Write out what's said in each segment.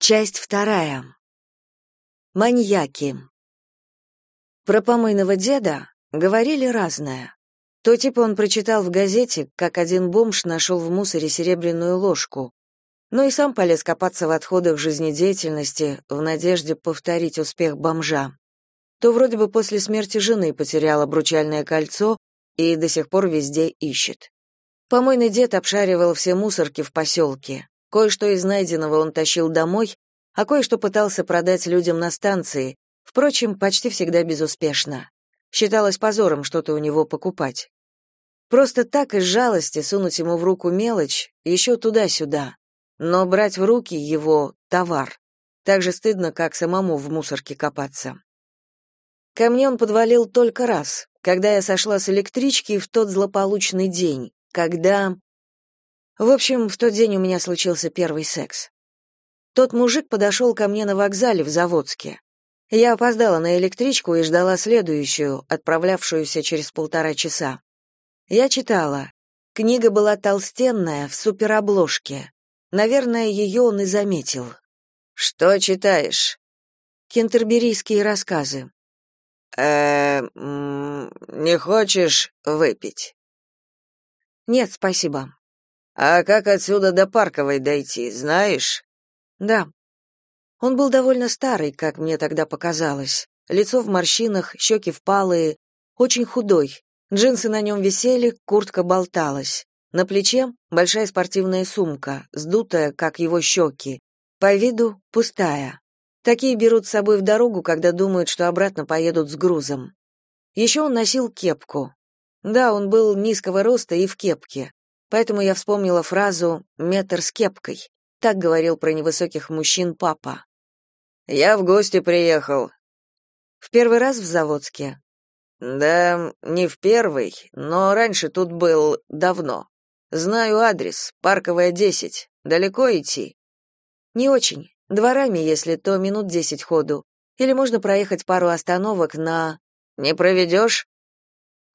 Часть вторая. Маньяки. Про помойного деда говорили разное. То типа он прочитал в газете, как один бомж нашел в мусоре серебряную ложку, но и сам полез копаться в отходах жизнедеятельности в надежде повторить успех бомжа. То вроде бы после смерти жены потерял обручальное кольцо и до сих пор везде ищет. Помойный дед обшаривал все мусорки в поселке, Кое-что из найденного он тащил домой, а кое-что пытался продать людям на станции, впрочем, почти всегда безуспешно. Считалось позором что-то у него покупать. Просто так из жалости сунуть ему в руку мелочь, еще туда-сюда. Но брать в руки его товар. Так же стыдно, как самому в мусорке копаться. Ко мне он подвалил только раз, когда я сошла с электрички в тот злополучный день, когда... В общем, в тот день у меня случился первый секс. Тот мужик подошел ко мне на вокзале в Заводске. Я опоздала на электричку и ждала следующую, отправлявшуюся через полтора часа. Я читала. Книга была толстенная, в суперобложке. Наверное, ее он и заметил. «Что читаешь?» «Кентерберийские рассказы». э не хочешь выпить?» «Нет, спасибо». А как отсюда до Парковой дойти, знаешь? Да. Он был довольно старый, как мне тогда показалось. Лицо в морщинах, щеки впалые, очень худой. Джинсы на нем висели, куртка болталась. На плече большая спортивная сумка, сдутая, как его щеки. По виду пустая. Такие берут с собой в дорогу, когда думают, что обратно поедут с грузом. Еще он носил кепку. Да, он был низкого роста и в кепке. Поэтому я вспомнила фразу «метр с кепкой». Так говорил про невысоких мужчин папа. «Я в гости приехал». «В первый раз в Заводске?» «Да, не в первый, но раньше тут был давно. Знаю адрес, Парковая, 10. Далеко идти?» «Не очень. Дворами, если то минут десять ходу. Или можно проехать пару остановок на...» «Не проведешь?»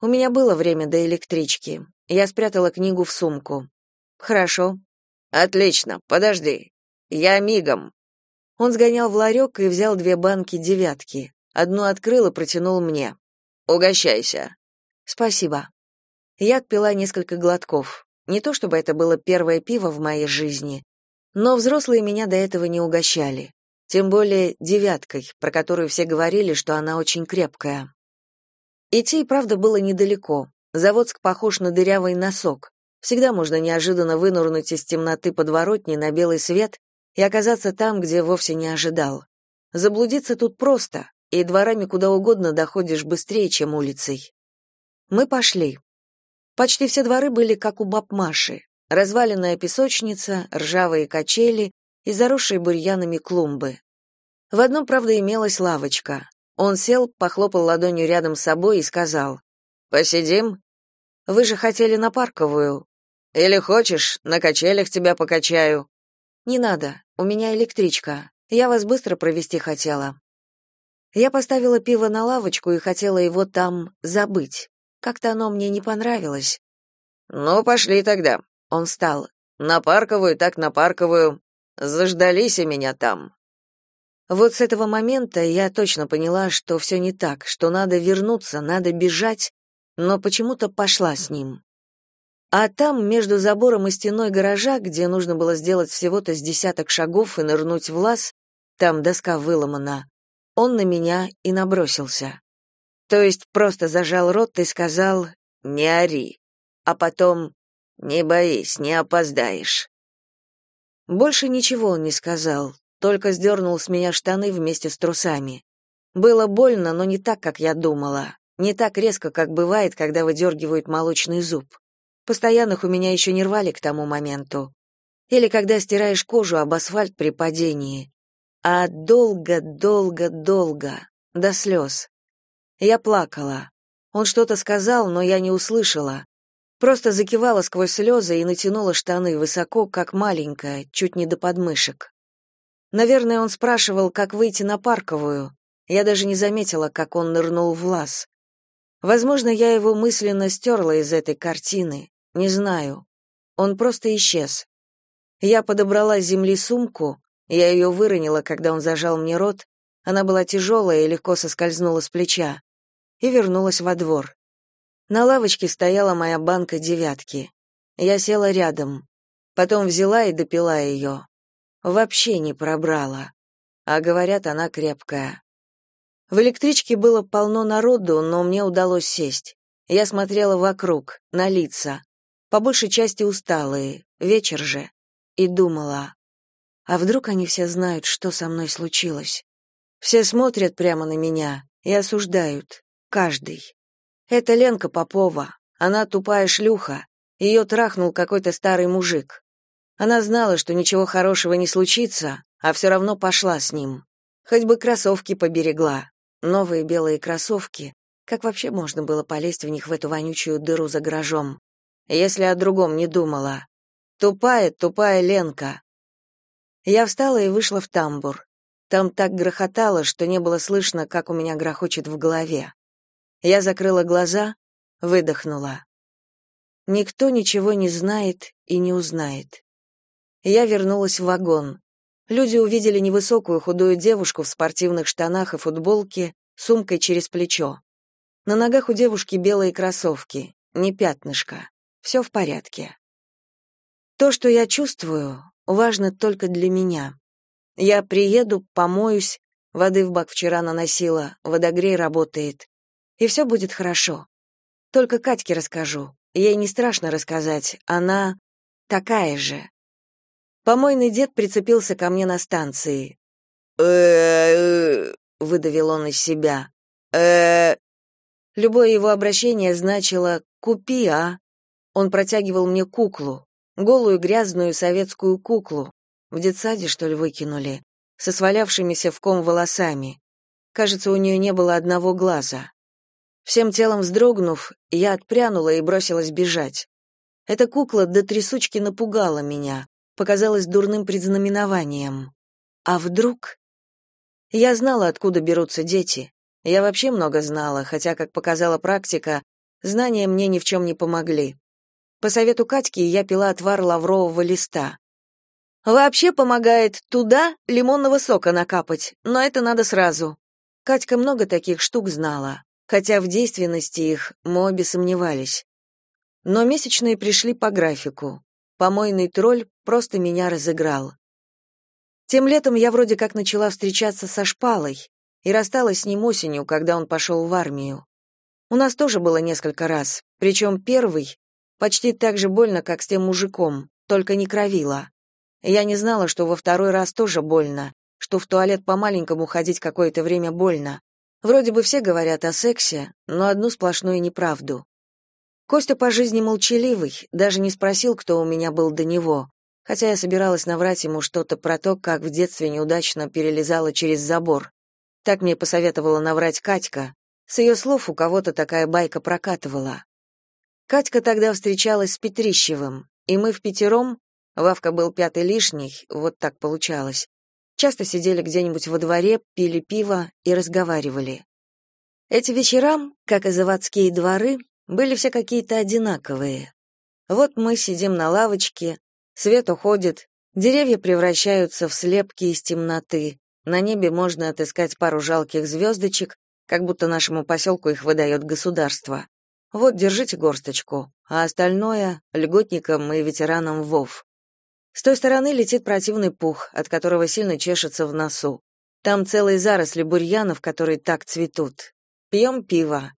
У меня было время до электрички. Я спрятала книгу в сумку. Хорошо. Отлично. Подожди. Я мигом. Он сгонял в ларек и взял две банки девятки. Одну открыл и протянул мне. Угощайся. Спасибо. Я отпила несколько глотков. Не то чтобы это было первое пиво в моей жизни, но взрослые меня до этого не угощали. Тем более девяткой, про которую все говорили, что она очень крепкая. Идти и правда было недалеко. Заводск похож на дырявый носок. Всегда можно неожиданно вынырнуть из темноты подворотни на белый свет и оказаться там, где вовсе не ожидал. Заблудиться тут просто, и дворами куда угодно доходишь быстрее, чем улицей. Мы пошли. Почти все дворы были как у баб Маши. Разваленная песочница, ржавые качели и заросшие бурьянами клумбы. В одном, правда, имелась лавочка. Он сел, похлопал ладонью рядом с собой и сказал, «Посидим? Вы же хотели на парковую. Или хочешь, на качелях тебя покачаю?» «Не надо, у меня электричка. Я вас быстро провести хотела». Я поставила пиво на лавочку и хотела его там забыть. Как-то оно мне не понравилось. «Ну, пошли тогда». Он встал. «На парковую, так на парковую. Заждались и меня там». Вот с этого момента я точно поняла, что все не так, что надо вернуться, надо бежать, но почему-то пошла с ним. А там, между забором и стеной гаража, где нужно было сделать всего-то с десяток шагов и нырнуть в лаз, там доска выломана, он на меня и набросился. То есть просто зажал рот и сказал «Не ори», а потом «Не боись, не опоздаешь». Больше ничего он не сказал, только сдернул с меня штаны вместе с трусами. Было больно, но не так, как я думала. Не так резко, как бывает, когда выдергивают молочный зуб. Постоянных у меня еще не рвали к тому моменту. Или когда стираешь кожу об асфальт при падении. А долго-долго-долго, до слез. Я плакала. Он что-то сказал, но я не услышала. Просто закивала сквозь слезы и натянула штаны высоко, как маленькая, чуть не до подмышек. Наверное, он спрашивал, как выйти на парковую. Я даже не заметила, как он нырнул в лаз. Возможно, я его мысленно стерла из этой картины. Не знаю. Он просто исчез. Я подобрала с земли сумку, Я ее выронила, когда он зажал мне рот. Она была тяжелая и легко соскользнула с плеча. И вернулась во двор. На лавочке стояла моя банка девятки. Я села рядом. Потом взяла и допила ее. Вообще не пробрала. А говорят, она крепкая. В электричке было полно народу, но мне удалось сесть. Я смотрела вокруг, на лица. По большей части усталые, вечер же. И думала, а вдруг они все знают, что со мной случилось? Все смотрят прямо на меня и осуждают. Каждый. Это Ленка Попова. Она тупая шлюха. Ее трахнул какой-то старый мужик. Она знала, что ничего хорошего не случится, а все равно пошла с ним. Хоть бы кроссовки поберегла. Новые белые кроссовки. Как вообще можно было полезть в них в эту вонючую дыру за гаражом? Если о другом не думала. Тупая, тупая Ленка. Я встала и вышла в тамбур. Там так грохотало, что не было слышно, как у меня грохочет в голове. Я закрыла глаза, выдохнула. Никто ничего не знает и не узнает. Я вернулась в вагон. Люди увидели невысокую худую девушку в спортивных штанах и футболке, сумкой через плечо. На ногах у девушки белые кроссовки, не пятнышко. Все в порядке. То, что я чувствую, важно только для меня. Я приеду, помоюсь, воды в бак вчера наносила, водогрей работает и все будет хорошо. Только Катьке расскажу. Ей не страшно рассказать, она такая же. Помойный дед прицепился ко мне на станции. выдавил он из себя. Любое его обращение значило «купи, а?». Он протягивал мне куклу, голую грязную советскую куклу, в детсаде, что ли, выкинули, со свалявшимися в ком волосами. Кажется, у нее не было одного глаза. Всем телом вздрогнув, я отпрянула и бросилась бежать. Эта кукла до трясучки напугала меня, показалась дурным предзнаменованием. А вдруг... Я знала, откуда берутся дети. Я вообще много знала, хотя, как показала практика, знания мне ни в чем не помогли. По совету Катьки я пила отвар лаврового листа. Вообще помогает туда лимонного сока накапать, но это надо сразу. Катька много таких штук знала хотя в действенности их мы обе сомневались. Но месячные пришли по графику. Помойный тролль просто меня разыграл. Тем летом я вроде как начала встречаться со Шпалой и рассталась с ним осенью, когда он пошел в армию. У нас тоже было несколько раз, причем первый почти так же больно, как с тем мужиком, только не кровило. Я не знала, что во второй раз тоже больно, что в туалет по-маленькому ходить какое-то время больно, Вроде бы все говорят о сексе, но одну сплошную неправду. Костя по жизни молчаливый, даже не спросил, кто у меня был до него, хотя я собиралась наврать ему что-то про то, как в детстве неудачно перелезала через забор. Так мне посоветовала наврать Катька. С ее слов у кого-то такая байка прокатывала. Катька тогда встречалась с Петрищевым, и мы в пятером, Вавка был пятый лишний, вот так получалось, Часто сидели где-нибудь во дворе, пили пиво и разговаривали. Эти вечера, как и заводские дворы, были все какие-то одинаковые. Вот мы сидим на лавочке, свет уходит, деревья превращаются в слепки из темноты, на небе можно отыскать пару жалких звездочек, как будто нашему поселку их выдает государство. Вот, держите горсточку, а остальное — льготникам и ветеранам ВОВ. С той стороны летит противный пух, от которого сильно чешется в носу. Там целые заросли бурьянов, которые так цветут. Пьем пиво.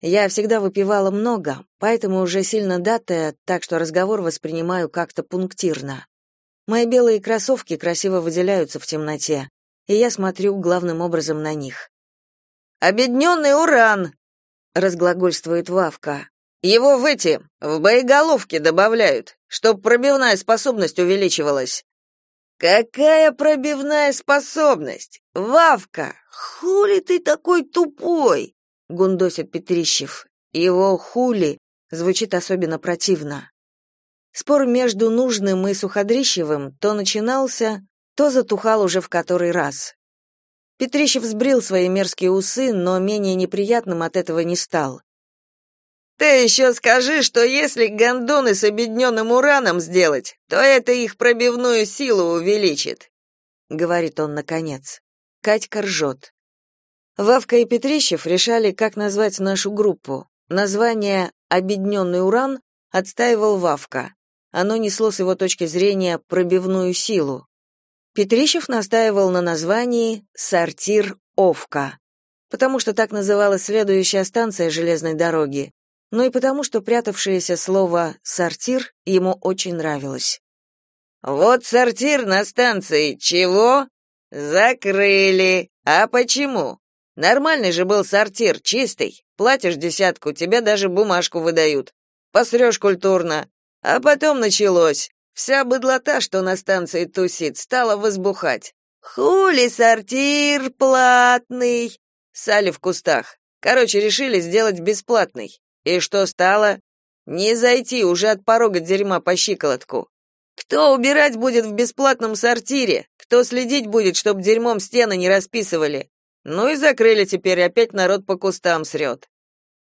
Я всегда выпивала много, поэтому уже сильно датая, так что разговор воспринимаю как-то пунктирно. Мои белые кроссовки красиво выделяются в темноте, и я смотрю главным образом на них. «Обедненный уран!» — разглагольствует Вавка. Его в эти, в боеголовки добавляют, чтоб пробивная способность увеличивалась. Какая пробивная способность? Вавка, хули ты такой тупой? Гундосит Петрищев. Его хули звучит особенно противно. Спор между нужным и Суходрищевым то начинался, то затухал уже в который раз. Петрищев сбрил свои мерзкие усы, но менее неприятным от этого не стал. Ты еще скажи, что если гондоны с обедненным ураном сделать, то это их пробивную силу увеличит. говорит он наконец. Катька ржет. Вавка и Петрищев решали, как назвать нашу группу. Название «Обедненный уран» отстаивал Вавка. Оно несло с его точки зрения пробивную силу. Петрищев настаивал на названии «Сортир Овка», потому что так называлась следующая станция железной дороги, но и потому, что прятавшееся слово «сортир» ему очень нравилось. «Вот сортир на станции. Чего?» «Закрыли. А почему? Нормальный же был сортир, чистый. Платишь десятку, тебе даже бумажку выдают. Посрешь культурно. А потом началось. Вся быдлота, что на станции тусит, стала возбухать. Хули сортир платный. Сали в кустах. Короче, решили сделать бесплатный. И что стало? Не зайти уже от порога дерьма по щиколотку. Кто убирать будет в бесплатном сортире? Кто следить будет, чтоб дерьмом стены не расписывали? Ну и закрыли теперь, опять народ по кустам срет.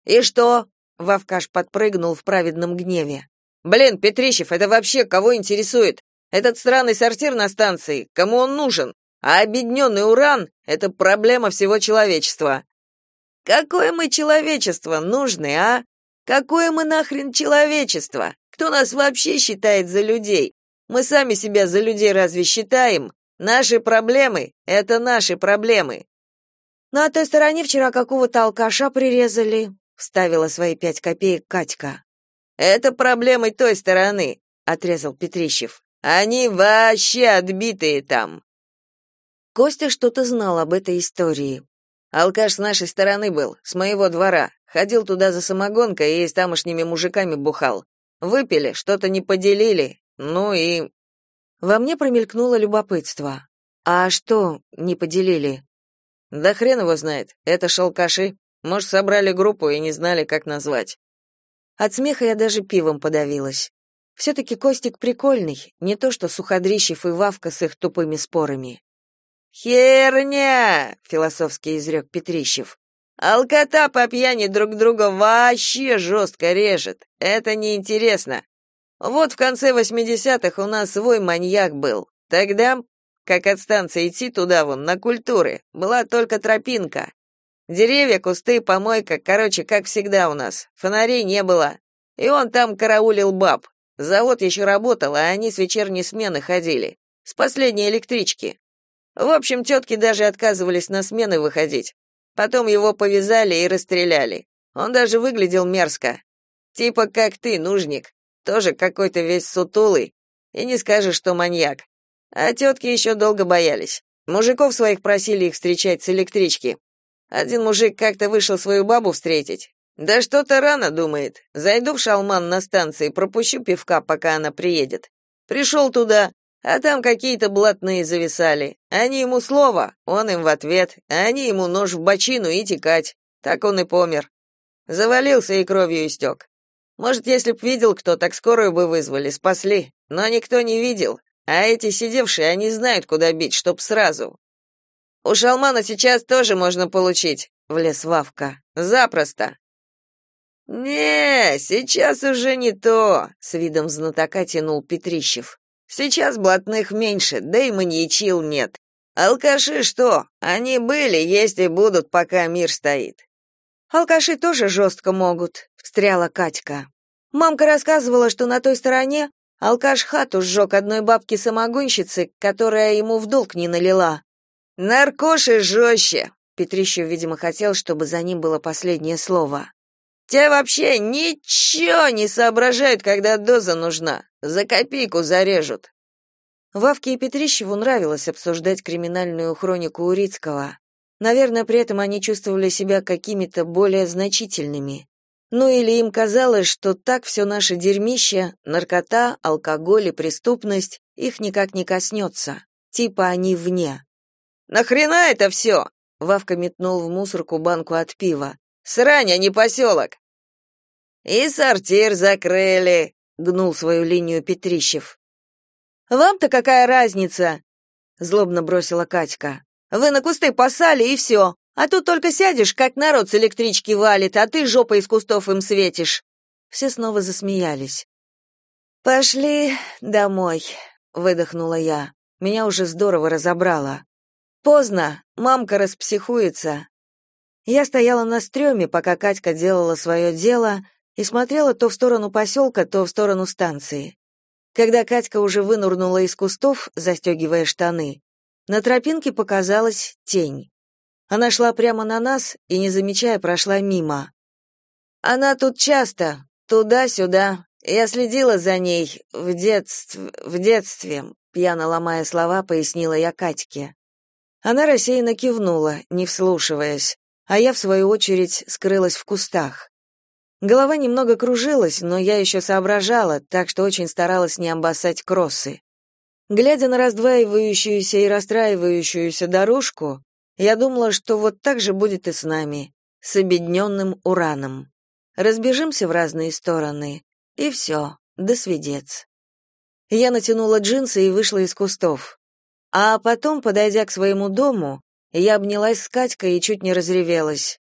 И что? Вавкаш подпрыгнул в праведном гневе. Блин, Петрищев, это вообще кого интересует? Этот странный сортир на станции, кому он нужен? А обедненный уран — это проблема всего человечества. Какое мы человечество нужны, а? Какое мы нахрен человечество? Кто нас вообще считает за людей? Мы сами себя за людей разве считаем? Наши проблемы — это наши проблемы. На той стороне вчера какого-то алкаша прирезали, вставила свои пять копеек Катька. Это проблемы той стороны, отрезал Петрищев. Они вообще отбитые там. Костя что-то знал об этой истории. Алкаш с нашей стороны был, с моего двора. Ходил туда за самогонкой и с тамошними мужиками бухал. Выпили, что-то не поделили. Ну и во мне промелькнуло любопытство. А что не поделили? Да хрен его знает. Это шалкаши. Может, собрали группу и не знали, как назвать. От смеха я даже пивом подавилась. Все-таки Костик прикольный, не то что Суходрищев и Вавка с их тупыми спорами. «Херня!» — философски изрек Петрищев. «Алкота по пьяни друг друга вообще жестко режет. Это неинтересно. Вот в конце восьмидесятых у нас свой маньяк был. Тогда, как от станции идти туда вон, на культуры, была только тропинка. Деревья, кусты, помойка, короче, как всегда у нас. Фонарей не было. И он там караулил баб. Завод еще работал, а они с вечерней смены ходили. С последней электрички. В общем, тетки даже отказывались на смены выходить. Потом его повязали и расстреляли. Он даже выглядел мерзко. Типа как ты, нужник. Тоже какой-то весь сутулый. И не скажешь, что маньяк. А тетки еще долго боялись. Мужиков своих просили их встречать с электрички. Один мужик как-то вышел свою бабу встретить. Да что-то рано, думает. Зайду в шалман на станции, пропущу пивка, пока она приедет. Пришел туда, а там какие-то блатные зависали. Они ему слово, он им в ответ, а они ему нож в бочину и текать. Так он и помер. Завалился и кровью истек. Может, если б видел кто, так скорую бы вызвали, спасли. Но никто не видел. А эти сидевшие, они знают, куда бить, чтоб сразу. У Шалмана сейчас тоже можно получить, влез Вавка. Запросто. Не, сейчас уже не то, с видом знатока тянул Петрищев. Сейчас блатных меньше, да и маньячил нет. Алкаши что? Они были, есть и будут, пока мир стоит. Алкаши тоже жестко могут, встряла Катька. Мамка рассказывала, что на той стороне алкаш хату сжег одной бабки-самогонщицы, которая ему в долг не налила. Наркоши жестче. Петрищев, видимо, хотел, чтобы за ним было последнее слово. Те вообще ничего не соображают, когда доза нужна. За копейку зарежут. Вавке и Петрищеву нравилось обсуждать криминальную хронику Урицкого. Наверное, при этом они чувствовали себя какими-то более значительными. Ну или им казалось, что так все наше дерьмище, наркота, алкоголь и преступность их никак не коснется. Типа они вне. «Нахрена это все?» Вавка метнул в мусорку банку от пива. Срань, а не поселок!» «И сортир закрыли», — гнул свою линию Петрищев. «Вам-то какая разница?» — злобно бросила Катька. «Вы на кусты посали, и все. А тут только сядешь, как народ с электрички валит, а ты жопой из кустов им светишь». Все снова засмеялись. «Пошли домой», — выдохнула я. Меня уже здорово разобрало. Поздно, мамка распсихуется. Я стояла на стреме, пока Катька делала свое дело, и смотрела то в сторону поселка, то в сторону станции. Когда Катька уже вынурнула из кустов, застегивая штаны, на тропинке показалась тень. Она шла прямо на нас и, не замечая, прошла мимо. Она тут часто, туда-сюда. Я следила за ней в детстве, в детстве, пьяно ломая слова, пояснила я Катьке. Она рассеянно кивнула, не вслушиваясь, а я, в свою очередь, скрылась в кустах. Голова немного кружилась, но я еще соображала, так что очень старалась не обоссать кроссы. Глядя на раздваивающуюся и расстраивающуюся дорожку, я думала, что вот так же будет и с нами, с обедненным ураном. Разбежимся в разные стороны, и все, до свидец. Я натянула джинсы и вышла из кустов. А потом, подойдя к своему дому, я обнялась с Катькой и чуть не разревелась.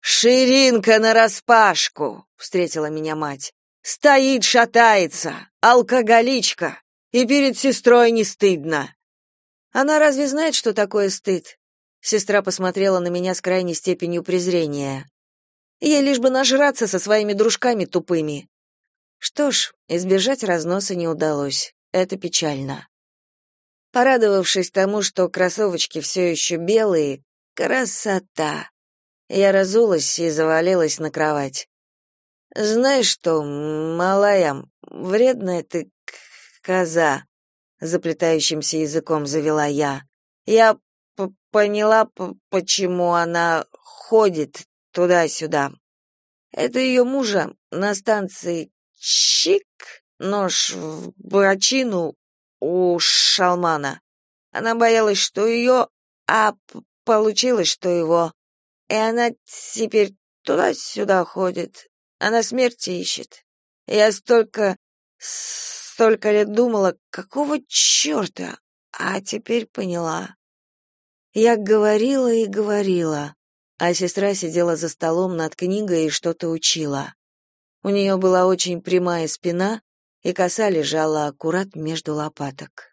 «Ширинка нараспашку!» — встретила меня мать. «Стоит, шатается, алкоголичка, и перед сестрой не стыдно». «Она разве знает, что такое стыд?» Сестра посмотрела на меня с крайней степенью презрения. Ей лишь бы нажраться со своими дружками тупыми. Что ж, избежать разноса не удалось. Это печально. Порадовавшись тому, что кроссовочки все еще белые, красота. Я разулась и завалилась на кровать. Знаешь что, малая, вредная ты коза, заплетающимся языком завела я. Я поняла, почему она ходит туда-сюда. Это ее мужа на станции чик нож в бочину у Шалмана. Она боялась, что ее, а получилось, что его. И она теперь туда-сюда ходит. Она смерти ищет. Я столько, столько лет думала, какого черта, а теперь поняла. Я говорила и говорила, а сестра сидела за столом над книгой и что-то учила. У нее была очень прямая спина, и коса лежала аккурат между лопаток.